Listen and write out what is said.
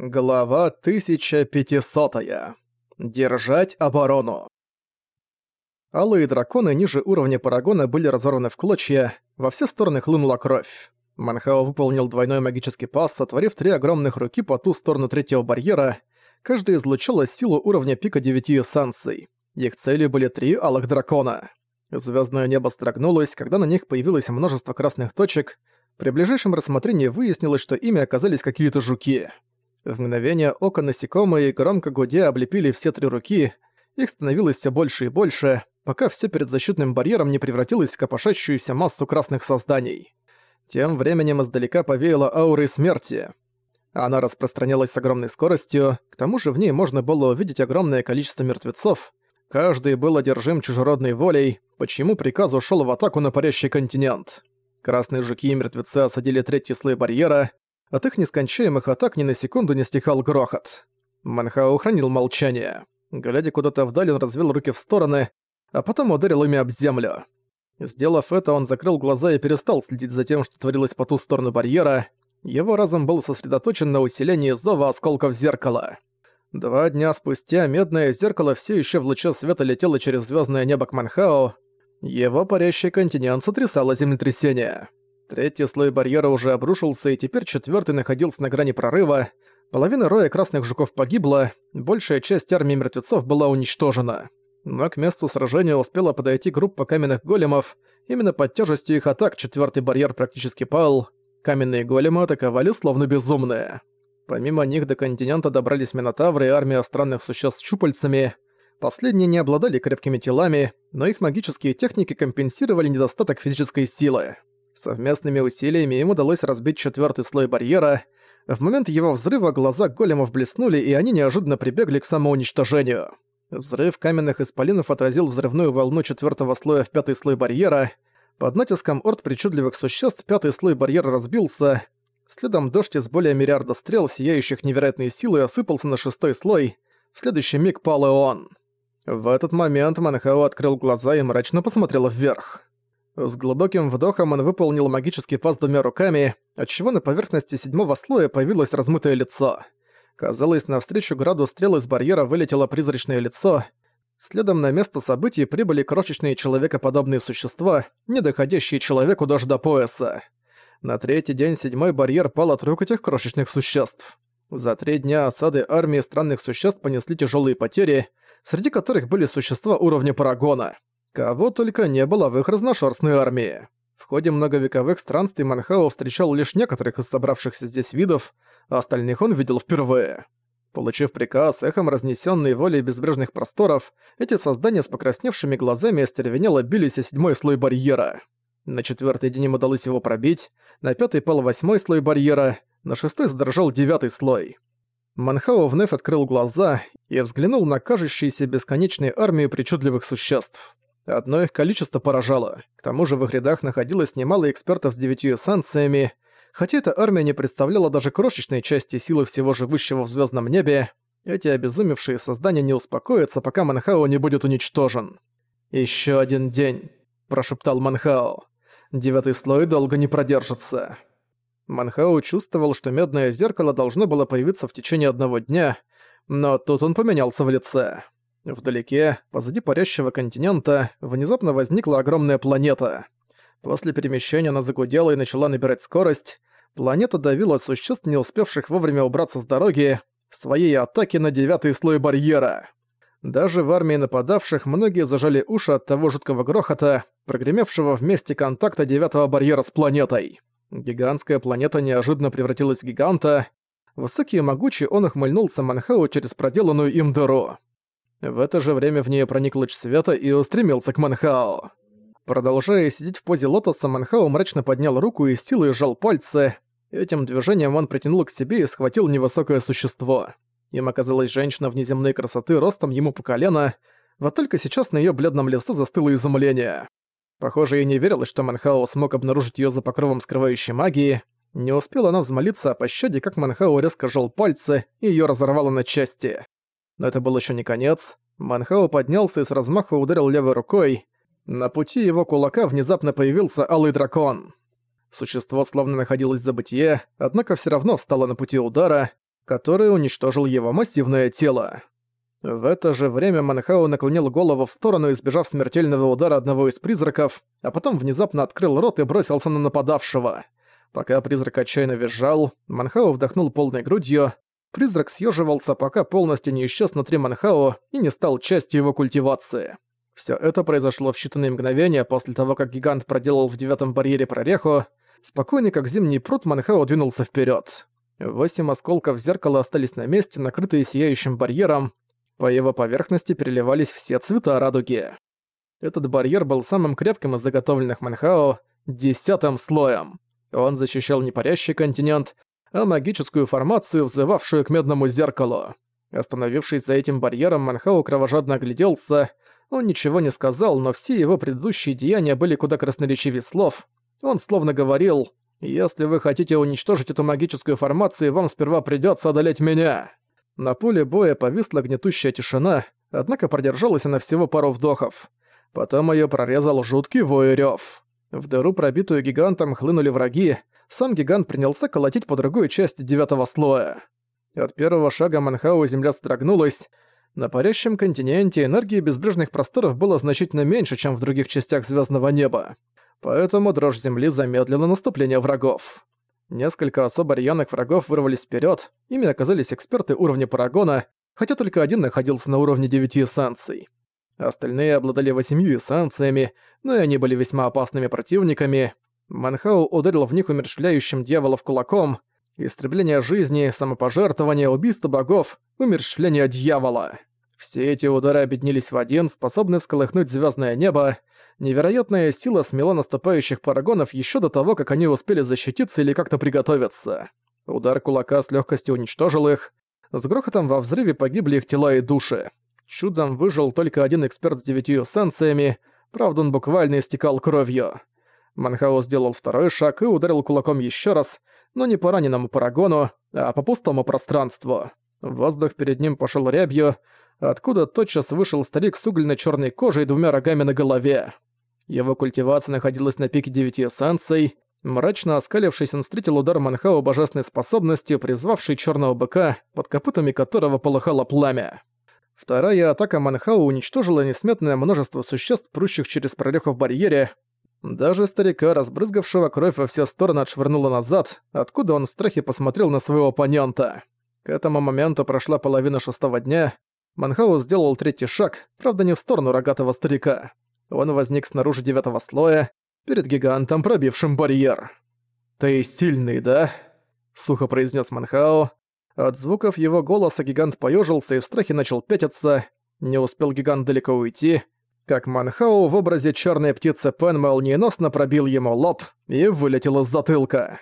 Глава 1500. Держать оборону. Алые драконы ниже уровня Парагона были разорваны в клочья, во все стороны хлынула кровь. Манхао выполнил двойной магический пас, сотворив три огромных руки по ту сторону третьего барьера. Каждая излучала силу уровня пика девяти эссанций. Их целью были три алых дракона. Звездное небо строгнулось, когда на них появилось множество красных точек. При ближайшем рассмотрении выяснилось, что ими оказались какие-то жуки. В мгновение ока насекомые громко гудя облепили все три руки, их становилось все больше и больше, пока все перед защитным барьером не превратилось в копошащуюся массу красных созданий. Тем временем издалека повеяло аурой смерти. Она распространялась с огромной скоростью, к тому же в ней можно было увидеть огромное количество мертвецов. Каждый был одержим чужеродной волей, почему приказ ушел в атаку на парящий континент. Красные жуки и мертвецы осадили третий слой барьера, от их нескончаемых атак ни на секунду не стихал грохот. Манхао хранил молчание. Глядя куда-то вдаль, он развел руки в стороны, а потом ударил ими об землю. Сделав это, он закрыл глаза и перестал следить за тем, что творилось по ту сторону барьера. Его разум был сосредоточен на усилении зова осколков зеркала. Два дня спустя медное зеркало все еще в луче света летело через звездное небо к Манхао. Его парящий континент сотрясало землетрясение. Третий слой барьера уже обрушился, и теперь четвертый находился на грани прорыва. Половина роя красных жуков погибла, большая часть армии мертвецов была уничтожена. Но к месту сражения успела подойти группа каменных големов. Именно под тяжестью их атак четвертый барьер практически пал. Каменные големы атаковали словно безумные. Помимо них до континента добрались Минотавры и армия странных существ с щупальцами. Последние не обладали крепкими телами, но их магические техники компенсировали недостаток физической силы. Совместными усилиями им удалось разбить четвертый слой барьера. В момент его взрыва глаза големов блеснули, и они неожиданно прибегли к самоуничтожению. Взрыв каменных исполинов отразил взрывную волну четвертого слоя в пятый слой барьера. Под натиском орд причудливых существ пятый слой барьера разбился. Следом дождь из более миллиарда стрел, сияющих невероятной силой, осыпался на шестой слой. В следующий миг пал и он. В этот момент Манхао открыл глаза и мрачно посмотрел вверх. С глубоким вдохом он выполнил магический пас двумя руками, отчего на поверхности седьмого слоя появилось размытое лицо. Казалось, навстречу граду стрел из барьера вылетело призрачное лицо. Следом на место событий прибыли крошечные человекоподобные существа, не доходящие человеку даже до пояса. На третий день седьмой барьер пал от рук этих крошечных существ. За три дня осады армии странных существ понесли тяжелые потери, среди которых были существа уровня Парагона. Кого только не было в их разношерстной армии. В ходе многовековых странствий Манхао встречал лишь некоторых из собравшихся здесь видов, а остальных он видел впервые. Получив приказ, эхом разнесенной волей безбрежных просторов, эти создания с покрасневшими глазами остервенело бились о седьмой слой барьера. На четвертый день им удалось его пробить, на пятый пал восьмой слой барьера, на шестой задрожал девятый слой. Манхао вновь открыл глаза и взглянул на кажущиеся бесконечной армию причудливых существ. Одно их количество поражало. К тому же в их рядах находилось немало экспертов с девятью эссенциями. Хотя эта армия не представляла даже крошечной части силы всего живущего в звездном небе, эти обезумевшие создания не успокоятся, пока Манхао не будет уничтожен. Еще один день», – прошептал Манхао. «Девятый слой долго не продержится». Манхао чувствовал, что медное зеркало должно было появиться в течение одного дня, но тут он поменялся в лице. Вдалеке, позади парящего континента, внезапно возникла огромная планета. После перемещения она загудела и начала набирать скорость. Планета давила существ, не успевших вовремя убраться с дороги, в своей атаке на девятый слой барьера. Даже в армии нападавших многие зажали уши от того жуткого грохота, прогремевшего в месте контакта девятого барьера с планетой. Гигантская планета неожиданно превратилась в гиганта. Высокий и могучий он ухмыльнулся Манхау через проделанную им дыру. В это же время в нее проник луч света и устремился к Манхао. Продолжая сидеть в позе лотоса, Манхао мрачно поднял руку и силой сжал пальцы. Этим движением он притянул к себе и схватил невысокое существо. Им оказалась женщина внеземной красоты ростом ему по колено, вот только сейчас на её бледном лице застыло изумление. Похоже, ей не верилось, что Манхао смог обнаружить её за покровом скрывающей магии. Не успела она взмолиться о пощаде, как Манхао резко сжал пальцы, и её разорвало на части. Но это был еще не конец. Манхао поднялся и с размаху ударил левой рукой. На пути его кулака внезапно появился Алый Дракон. Существо словно находилось в забытие, однако все равно встало на пути удара. который уничтожил его массивное тело. В это же время Манхау наклонил голову в сторону, избежав смертельного удара одного из призраков, а потом внезапно открыл рот и бросился на нападавшего. Пока призрак отчаянно визжал, Манхау вдохнул полной грудью. Призрак съеживался, пока полностью не исчез внутри Манхао и не стал частью его культивации. Все это произошло в считанные мгновения после того, как гигант проделал в девятом барьере прореху. Спокойный, как зимний пруд, Манхао двинулся вперед. Восемь осколков зеркала остались на месте, накрытые сияющим барьером, по его поверхности переливались все цвета радуги. Этот барьер был самым крепким из заготовленных Манхао, десятым слоем. Он защищал не парящий континент, а магическую формацию, взывавшую к медному зеркалу. Остановившись за этим барьером, Манхао кровожадно огляделся. Он ничего не сказал, но все его предыдущие деяния были куда красноречивее слов. Он словно говорил «Если вы хотите уничтожить эту магическую формацию, вам сперва придётся одолеть меня». На поле боя повисла гнетущая тишина, однако продержалась она всего пару вдохов. Потом её прорезал жуткий вой рёв. В дыру, пробитую гигантом, хлынули враги. Сам гигант принялся колотить по другой части девятого слоя. От первого шага Манхау земля содрогнулась. На парящем континенте энергии безбрежных просторов было значительно меньше, чем в других частях звездного неба. Поэтому дрожь земли замедлила наступление врагов. Несколько особо рьяных врагов вырвались вперед, ими оказались эксперты уровня Парагона, хотя только один находился на уровне девяти эссенций. Остальные обладали восемью эссенциями, но и они были весьма опасными противниками. Манхау ударил в них умерщвляющим дьяволов кулаком, истребление жизни, самопожертвование, убийство богов, умерщвление дьявола. Все эти удары объединились в один, способный всколыхнуть звездное небо, Невероятная сила смела наступающих парагонов еще до того, как они успели защититься или как-то приготовиться. Удар кулака с легкостью уничтожил их. С грохотом во взрыве погибли их тела и души. Чудом выжил только один эксперт с девятью эссенциями, правда он буквально истекал кровью. Манхао сделал второй шаг и ударил кулаком еще раз, но не по раненому парагону, а по пустому пространству. Воздух перед ним пошел рябью, откуда тотчас вышел старик с угольно черной кожей и двумя рогами на голове. Его культивация находилась на пике девяти эссенций. Мрачно оскалившись, он встретил удар Манхау божественной способностью, призвавшей черного быка, под копытами которого полыхало пламя. Вторая атака Манхау уничтожила несметное множество существ, прущих через прореху в барьере. Даже старика, разбрызгавшего кровь во все стороны, отшвырнуло назад, откуда он в страхе посмотрел на своего оппонента. К этому моменту прошла половина шестого дня. Манхау сделал третий шаг, правда не в сторону рогатого старика. Он возник снаружи девятого слоя, перед гигантом, пробившим барьер. «Ты сильный, да?» — сухо произнес Манхао. От звуков его голоса гигант поежился и в страхе начал пятиться. Не успел гигант далеко уйти, как Манхао в образе черной птицы Пен молниеносно пробил ему лоб и вылетел из затылка.